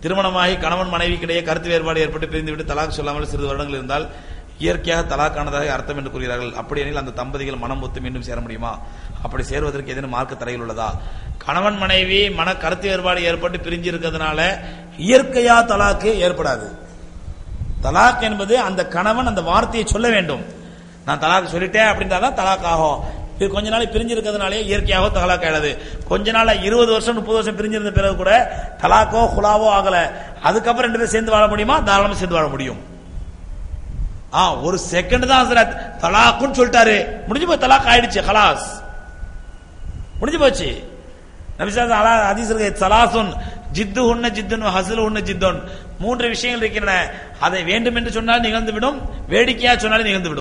திருமணமாகி கணவன் மனைவிக்கிடையே கருத்து வேறுபாடு ஏற்பட்டு பிரிந்துவிட்டு தலாக் சொல்லாமல் சிறிது வருடங்கள் இருந்தால் இயற்கையாக தலாக்கானதாக அர்த்தம் என்று கூறுகிறார்கள். அப்படியெனில் அந்த தம்பதிகள் மனம் ஒத்து மீண்டும் சேர முடியுமா? அப்படி சேருவதற்கு ஏதேனும் மார்க்க தடைகள் உள்ளதா? கணவன் மனைவி மன கருத்து வேறுபாடு ஏற்பட்டு பிரிஞ்சு இருக்கிறதுனால இயற்கையா தலாக்கு ஏற்படாது. தலாக் என்பது அந்த கணவன் அந்த வார்த்தையை சொல்ல வேண்டும். நான் தலாக் சொல்லிட்டேன் அப்படின்றா தான் தலாக் ஆகும். இது கொஞ்ச நாள் பிரிஞ்சிருக்கிறதுனாலே இயற்கையாக தலாக் ஆயிடுது கொஞ்ச நாள் இருபது வருஷம் முப்பது வருஷம் பிரிஞ்சிருந்த பிறகு கூட தலாக்கோ குலாவோ ஆகல. அதுக்கப்புறம் ரெண்டு பேரும் சேர்ந்து வாழ முடியுமா? தாராளமாக சேர்ந்து வாழ முடியும். ஆ ஒரு செகண்ட் தான் ஹசரத். தலாக்குன்னு சொல்லிட்டாரு. முடிஞ்சு போய் தலாக் ஆயிடுச்சு கலாஸ். முடிஞ்சு போச்சு. நபிசாஸ் அலா ஹதீஸ் சலாசுன் ஜித்து உன்ன ஜித்துன் ஹசல் உன்ன ஜித்துன். மூன்று விஷயங்கள் இருக்கின்றன. அதை வேண்டும் என்று சொன்னால் நிகழ்ந்து விடும் வேடிக்கையா சொன்னாலும் நிகழ்ந்து விடும்